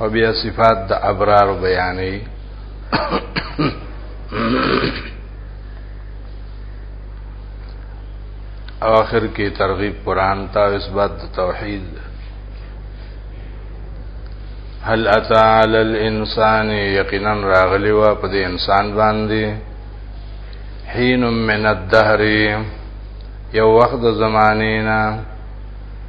او بیا صفات د ابرار بیانې او اخر کې ترغیب قران ته اثبات د توحید هل اتا علی الانسان یقینا راغلی وا په دې انسان باندې حين من الدهر یو وخت زمانینا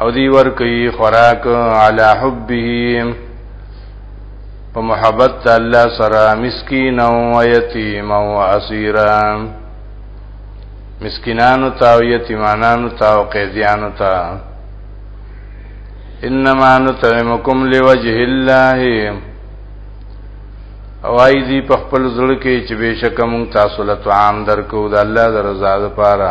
او دی ور کوي خوراک علی حبه په محبت الله سره مسکین او یتیم او اسیرا مسکینانو ته او یتیمانانو ته او قیدیانو ته انما نطعمکم لوجه الله او ای دی په خپل زړه کې چې بشک مونږ تاسو له طعام درکو د الله د رضا لپاره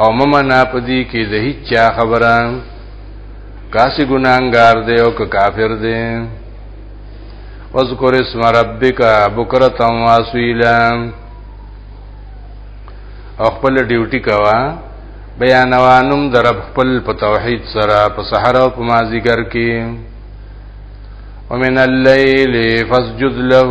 او ممنا پدی کې د هیڅ چا خبره کاسی ګناګار دی او که کافر دی واذکر اسم ربک بکرتا واسویلا او خپل ډیوټي کوا بیانوانم در خپل په توحید سره په سحر او په مازیګر کې ومن الليل فاسجد له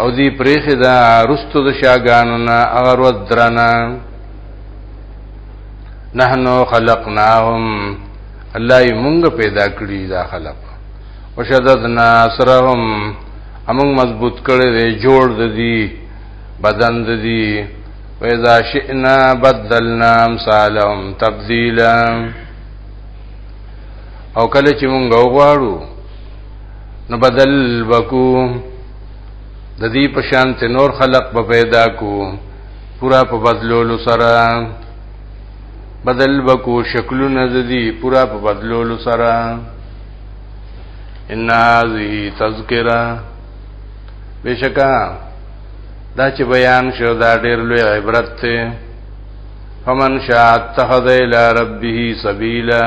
او دی پریخه دا رستو د شاګانو نه هغه ورځ درنه نحنو خلقناهم الله یې مونږ پیدا کړی دا خلق وشددنا سرهم امون مضبوط کړي دی جوړ د دی بدن د دی وإذا شئنا بدلنا امثالهم تبديلا او کله چې مونږ وغواړو نو بدل وکو د دې په شان ته نور خلق به پیدا کو پورا په بدلولو سره بدل وکو شکلونه د دې پورا په بدلولو سره ان هذه تذکرہ بشکا دا چې بیان شو دا ډېر لوی عبرت ته فمن شاء اتخذ الى ربه سبيلا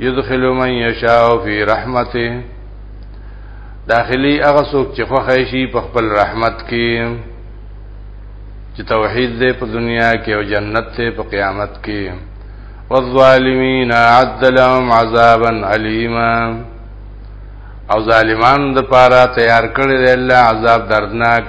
يدخل من يشاء في رحمته داخلي هغه څوک چې خوښه شي په خپل رحمت کې چې توحید دې په دنیا کې او جنت دې په قیامت کې والظالمین عد لهم عذابا علیما او ظالمان د پاره تیار کړی دی الله عذاب دردناک